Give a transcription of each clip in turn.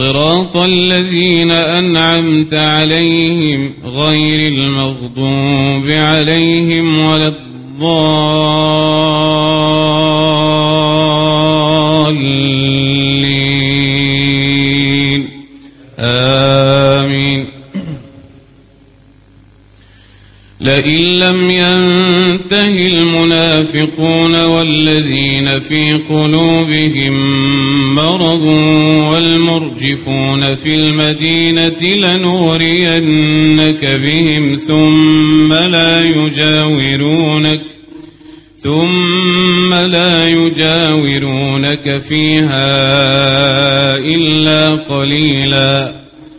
صراط الذين أنعمت عليهم غير المغضوب عليهم ولا الضالين. آمين. لئن لم ينته المنافقون والذين في قلوبهم مرض والمرجفون في المدينة لنغرينك بهم ثم لا يجاورونك ثم لا يجاورونك فيها إلا قليلا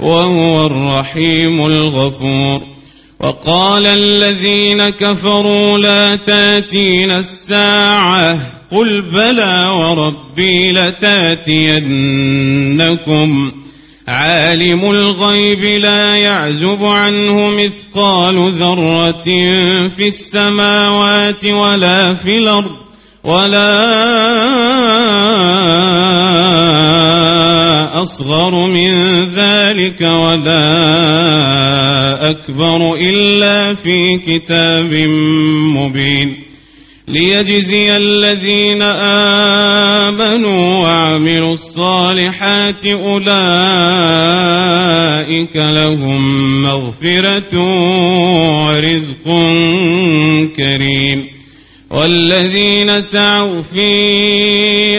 وهو الرحيم الغفور. وقال الذين كفروا لا تاتين الساعة قل بلى وربي لتاتينكم. عالم الغيب لا يعزب عنه مثقال ذرة في السماوات ولا في الأرض ولا أصغر من ذلك ولا أكبر إلا في كتاب مبين ليجزي الذين آمنوا وعملوا الصالحات أولئك لهم مغفرة ورزق كريم والذين سعوا في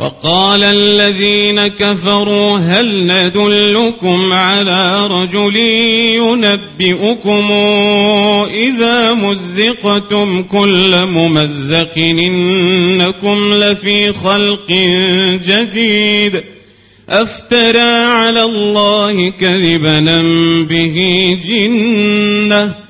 وقال الذين كفروا هل ندلكم على رجل ينبئكم إذا مزقتم كل ممزق إنكم لفي خلق جديد أفترى على الله كذبا به جنة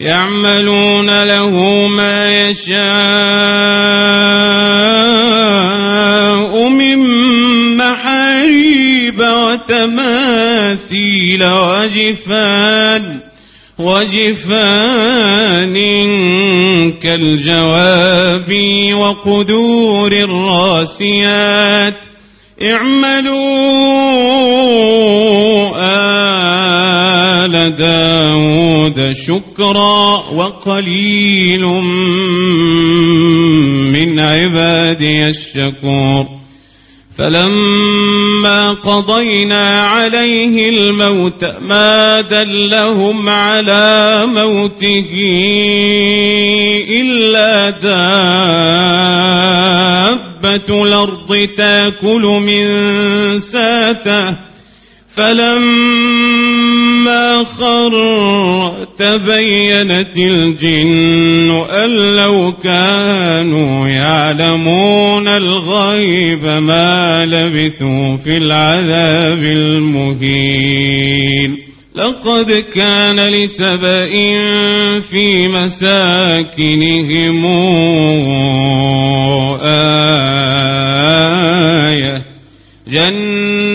يعملون له ما يشاء من محاريب وتماثيل وجفان وجفان كالجواب وقدور الراسيات. اعملوا آل داود شكرا وقليل من عبادي الشكور. فلما قضينا عليه الموت ما دلهم على موته إلا دابة الأرض تأكل من ساته. فلما خر تبينت الجن أن لو كانوا يعلمون الغيب ما لبثوا في العذاب المهين. لقد كان لسبإ في مساكنهم آية.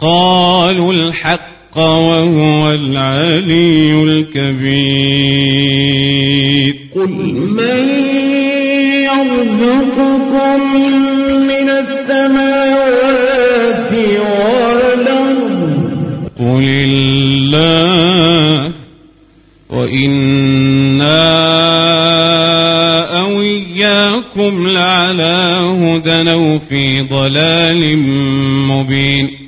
قالوا الحق وهو العلي الكبير. قل من يرزقكم من السماوات والأرض؟ قل الله وإنا أو إياكم لعلى هدى أو في ضلال مبين.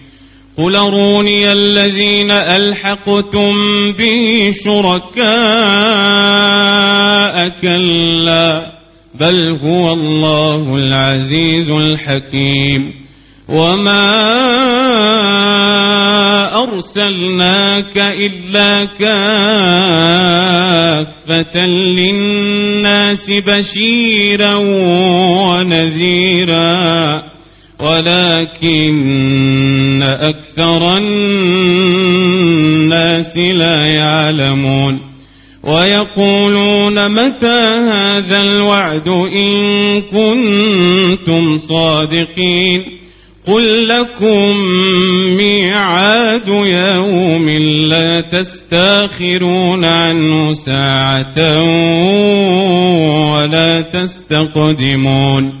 قل أروني الذين ألحقتم به شركاء كلا بل هو الله العزيز الحكيم وما أرسلناك إلا كافة للناس بشيرا ونذيرا ولكن أكثر الناس لا يعلمون ويقولون متى هذا الوعد إن كنتم صادقين قل لكم ميعاد يوم لا تستأخرون عنه ساعة ولا تستقدمون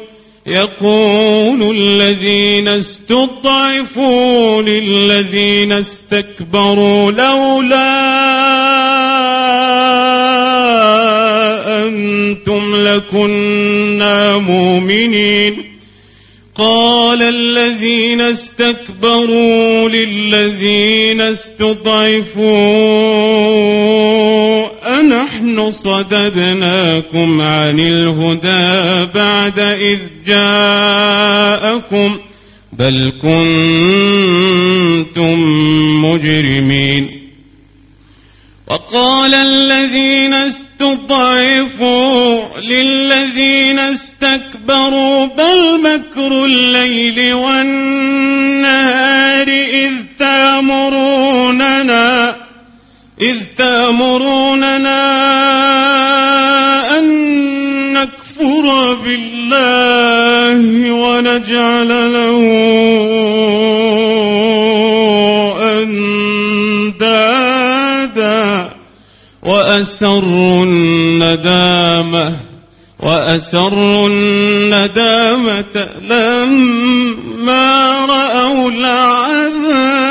يقول الذين استضعفوا للذين استكبروا لولا أنتم لكنا مؤمنين. قال الذين استكبروا للذين استضعفوا أنحن صددناكم عن الهدى بعد إذ جاءكم بل كنتم مجرمين. وقال الذين استضعفوا للذين استكبروا بل مكر الليل والنهار إذ تامروننا إذ تأمروننا أن نكفر بالله ونجعل له أندادا وأسروا الندامة وأسروا الندامة لما رأوا العذاب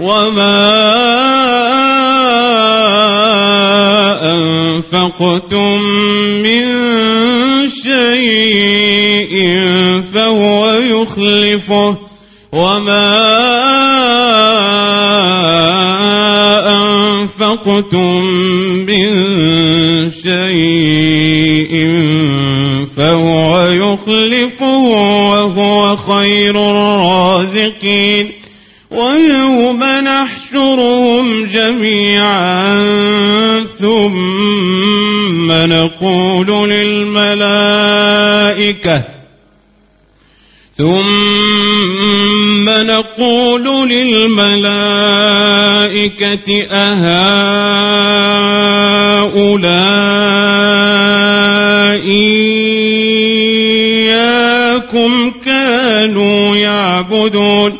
وما أنفقتم من شيء فهو يخلفه وما أنفقتم من شيء فهو يخلفه وهو خير الرازقين ويوم نحشرهم جميعا ثم نقول للملائكة ثم نقول للملائكة أهؤلاء إياكم كانوا يعبدون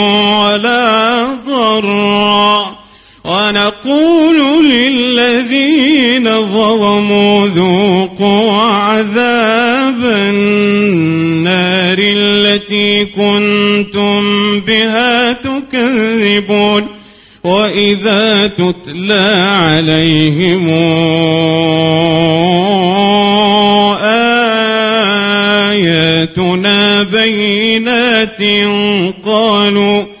ضرا. ونقول للذين ظلموا ذوقوا عذاب النار التي كنتم بها تكذبون. وإذا تتلى عليهم آياتنا بينات قالوا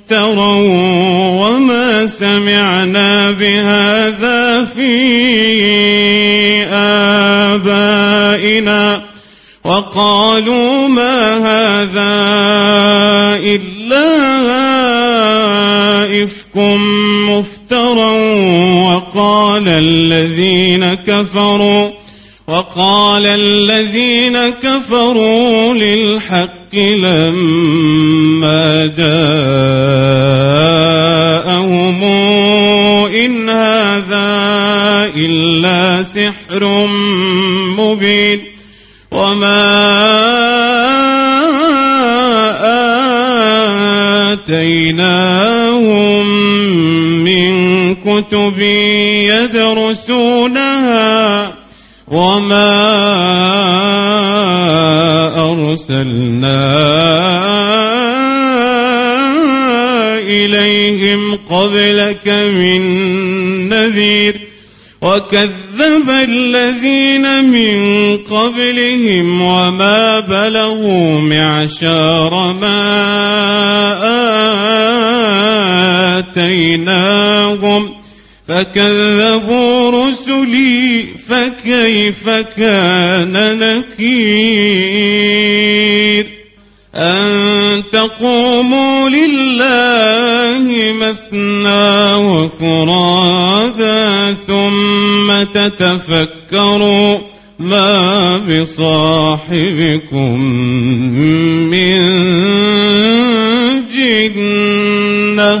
مفترى وما سمعنا بهذا في آبائنا وقالوا ما هذا إلا إفك مفترى وقال الذين كفروا وقال الذين كفروا للحق لما جاءهم إن هذا إلا سحر مبين وما آتيناهم من كتب يدرسونها وما أرسلنا إليهم قبلك من نذير وكذب الذين من قبلهم وما بلغوا معشار ما آتيناهم فكذبوا رسلي فكيف كان نكير؟ أن تقوموا لله مثنى وفرادا ثم تتفكروا ما بصاحبكم من جنة.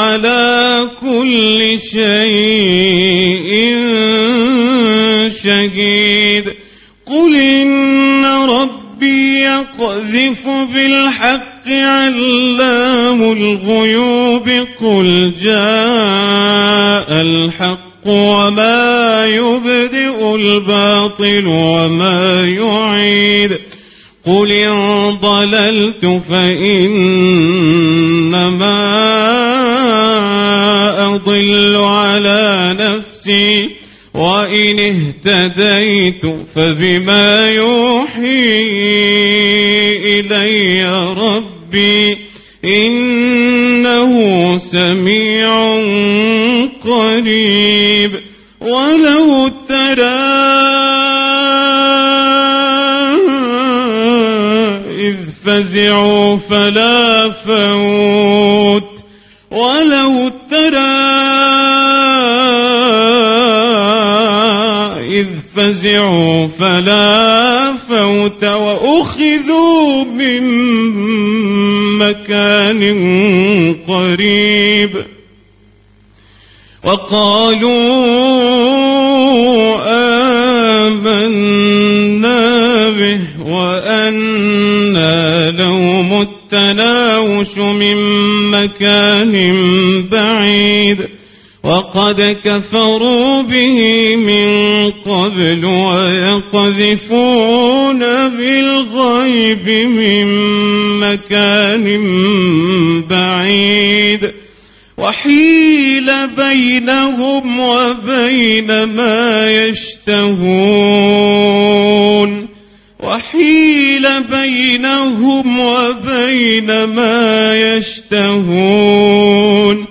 على كل شيء شهيد. قل إن ربي يقذف بالحق علام الغيوب. قل جاء الحق وما يبدئ الباطل وما يعيد. قل إن ضللت فإنما أضل على نفسي وإن اهتديت فبما يوحي إلي ربي إنه سميع قريب. ولو ترى إذ فزعوا فلا فوت. ولو فزعوا فلا فوت وأخذوا من مكان قريب. وقالوا آمنا به وأنا لهم التناوش من مكان بعيد. وقد كفروا به من قبل ويقذفون بالغيب من مكان بعيد. وحيل بينهم وبين ما يشتهون. وحيل بينهم وبين ما يشتهون.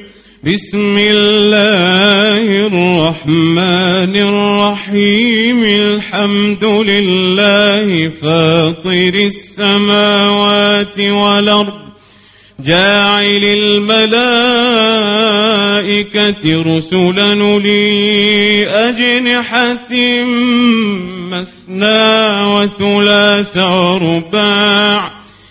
بسم الله الرحمن الرحيم. الحمد لله فاطر السماوات والأرض جاعل الملائكة رسلا لي أجنحة مثنى وثلاث ورباع.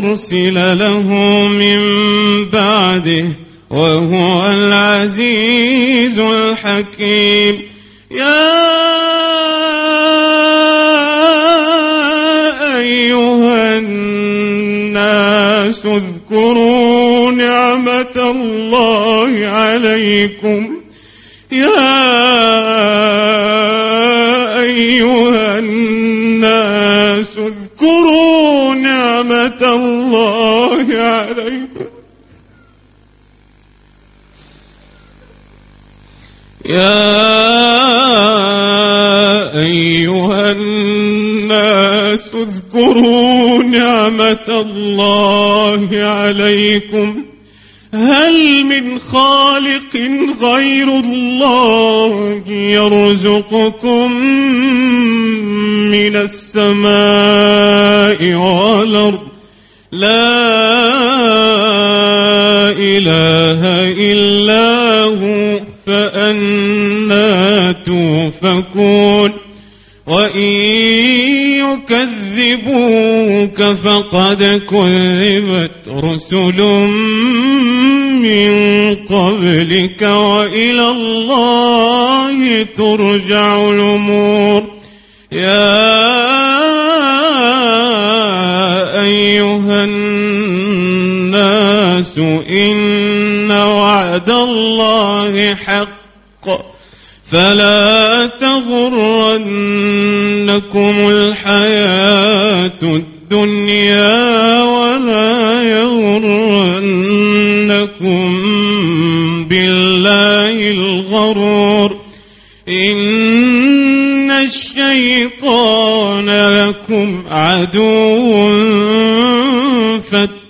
مرسل له من بعده وهو العزيز الحكيم. يا أيها الناس اذكروا نعمة الله عليكم. يا أيها يا أيها الناس اذكروا نعمة الله عليكم. هل من خالق غير الله يرزقكم من السماء والأرض؟ لا إله إلا هو. فأنا توفكون وإن يكذبوك فقد كذبت رسل من قبلك وإلى الله ترجع الأمور. يا أيها الناس إن وعد الله حق. فلا تغرنكم الحياة الدنيا ولا يغرنكم بالله الغرور. إن الشيطان لكم عدو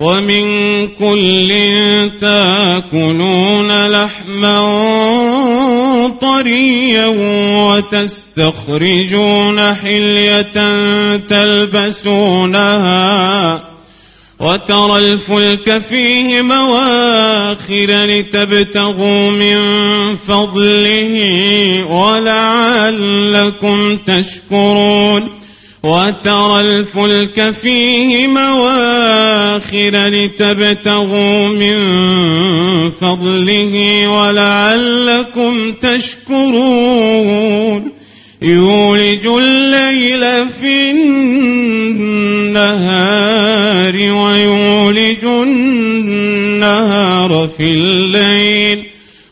ومن كل تاكلون لحما طريا وتستخرجون حلية تلبسونها وترى الفلك فيه مواخر لتبتغوا من فضله ولعلكم تشكرون وترى الفلك فيه مواخر لتبتغوا من فضله ولعلكم تشكرون. يولج الليل في النهار ويولج النهار في الليل.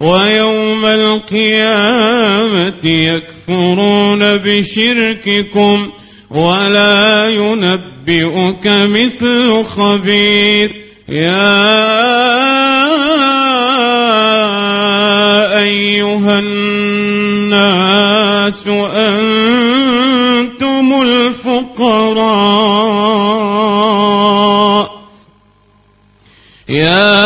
ويوم القيامة يكفرون بشرككم ولا ينبئك مثل خبير. يا أيها الناس أنتم الفقراء. يا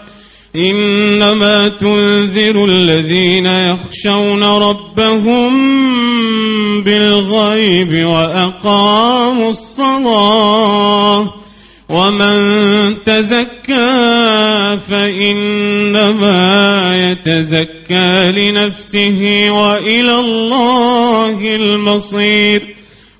إنما تنذر الذين يخشون ربهم بالغيب وأقاموا الصلاة ومن تزكى فإنما يتزكى لنفسه وإلى الله المصير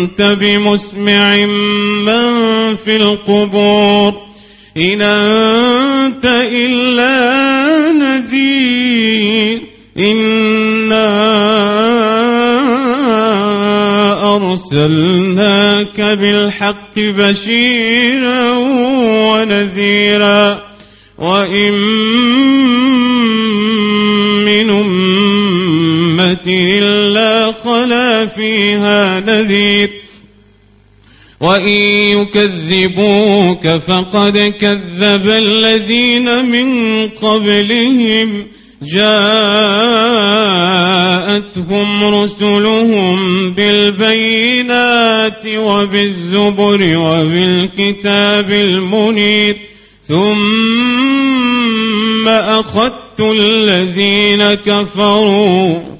أنت بمسمع من في القبور إن أنت إلا نذير إنا أرسلناك بالحق بشيرا ونذيرا وإن من أمة خلا فيها نذير. وإن يكذبوك فقد كذب الذين من قبلهم. جاءتهم رسلهم بالبينات وبالزبر وبالكتاب المنير. ثم أخذت الذين كفروا.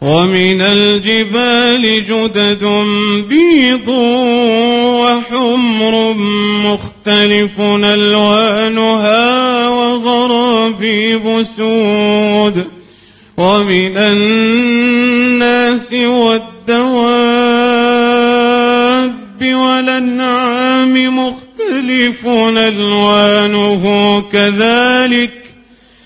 ومن الجبال جدد بيض وحمر مختلف ألوانها وغرابيب سود. ومن الناس والدواب والأنعام مختلف ألوانه كذلك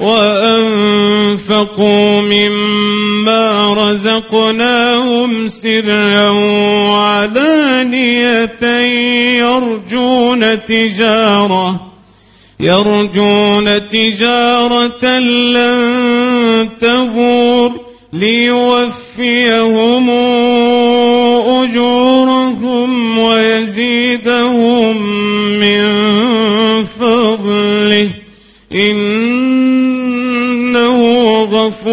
وأنفقوا مما رزقناهم سرا وعلانية يرجون تجارة يرجون تجارة لن تبور ليوفيهم أجورهم ويزيدهم من فضله. إنه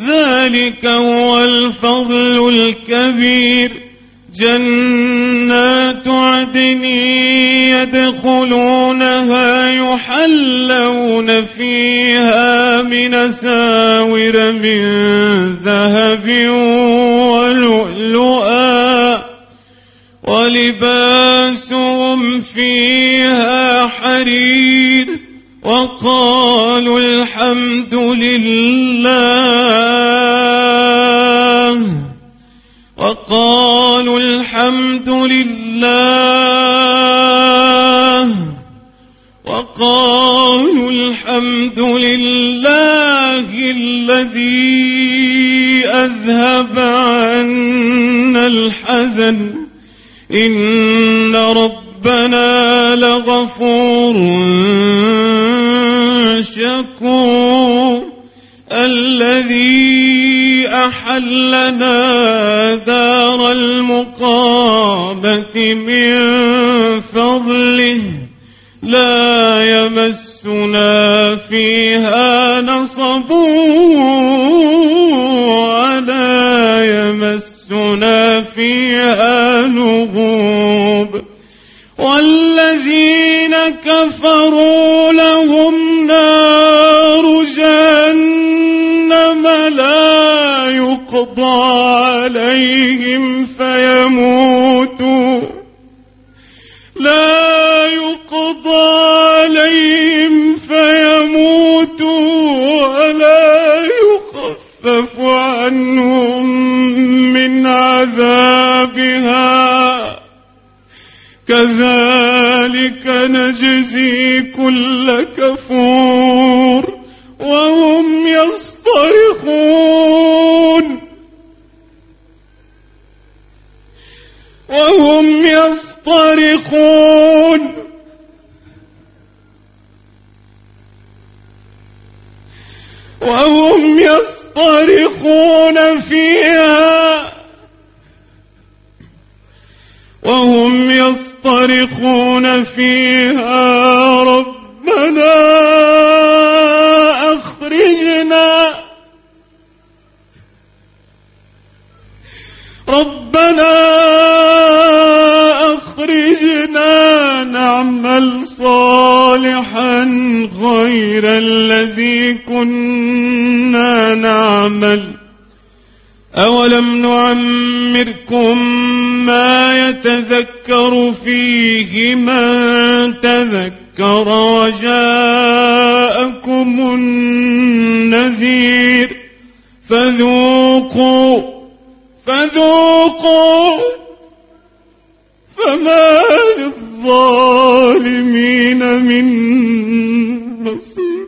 ذلك هو الفضل الكبير. جنات عدن يدخلونها يحلون فيها من ساور من ذهب ولؤلؤا ولباسهم فيها حرير. وقالوا الحمد لله. وقالوا الحمد لله. وقالوا الحمد لله الذي أذهب عنا الحزن. إن ربنا لغفور شكور الذي أحلنا دار المقامة من فضله لا يمسنا فيها نصب ولا يمسنا فيها لغوب والذين كفروا لهم نار جهنم لا يقضى عليهم فيموتوا. لا يقضى عليهم فيموتوا ولا يخفف عنهم من عذابها. كذلك نجزي كل كفور وهم يصطرخون. وهم يصطرخون. وهم يصطرخون فيها. وهم يصطرخون فيها ربنا أخرجنا. ربنا أخرجنا نعمل صالحا غير الذي كنا نعمل. أولم نعمركم ما يتذكر فيه من تذكر وجاءكم النذير فذوقوا فذوقوا فما للظالمين من نصير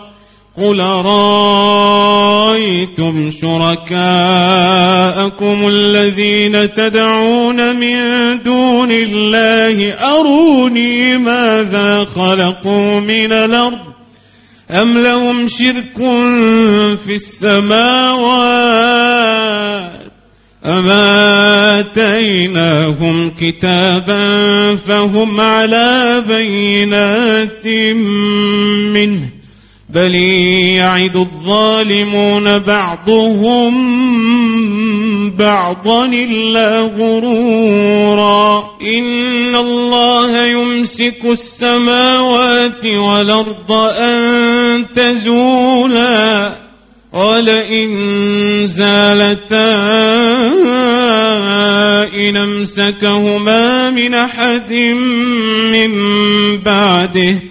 قل رأيتم شركاءكم الذين تدعون من دون الله أروني ماذا خلقوا من الأرض أم لهم شرك في السماوات أما آتيناهم كتابا فهم على بينات منه بل يعد الظالمون بعضهم بعضا إلا غرورا. إن الله يمسك السماوات والأرض أن تزولا ولئن زالتا إن أمسكهما من أحد من بعده.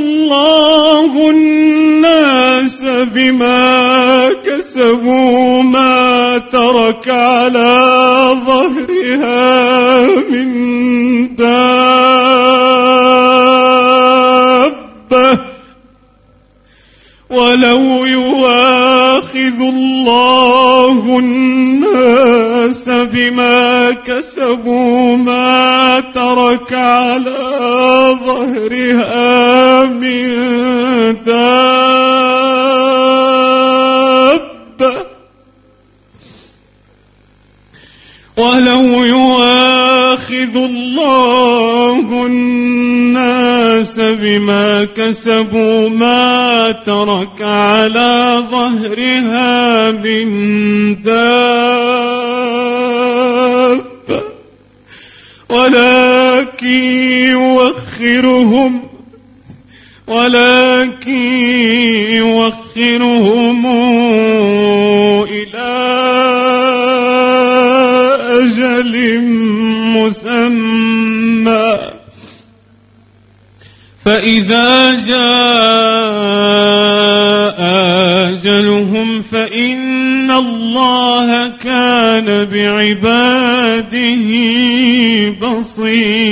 الله الناس بما كسبوا ما ترك على ظهرها من دابة. ولو يواخذ الله الناس بما كسبوا ما ترك على ظهرها من دابة. ولو يواخذ الله الناس بما كسبوا ما ترك على ظهرها من دابة. ولكن يوخرهم ولكن يوخرهم إلى أجل مسمى فإذا جاء أجلهم فإن الله كان بعباده بصيرا